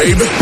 baby.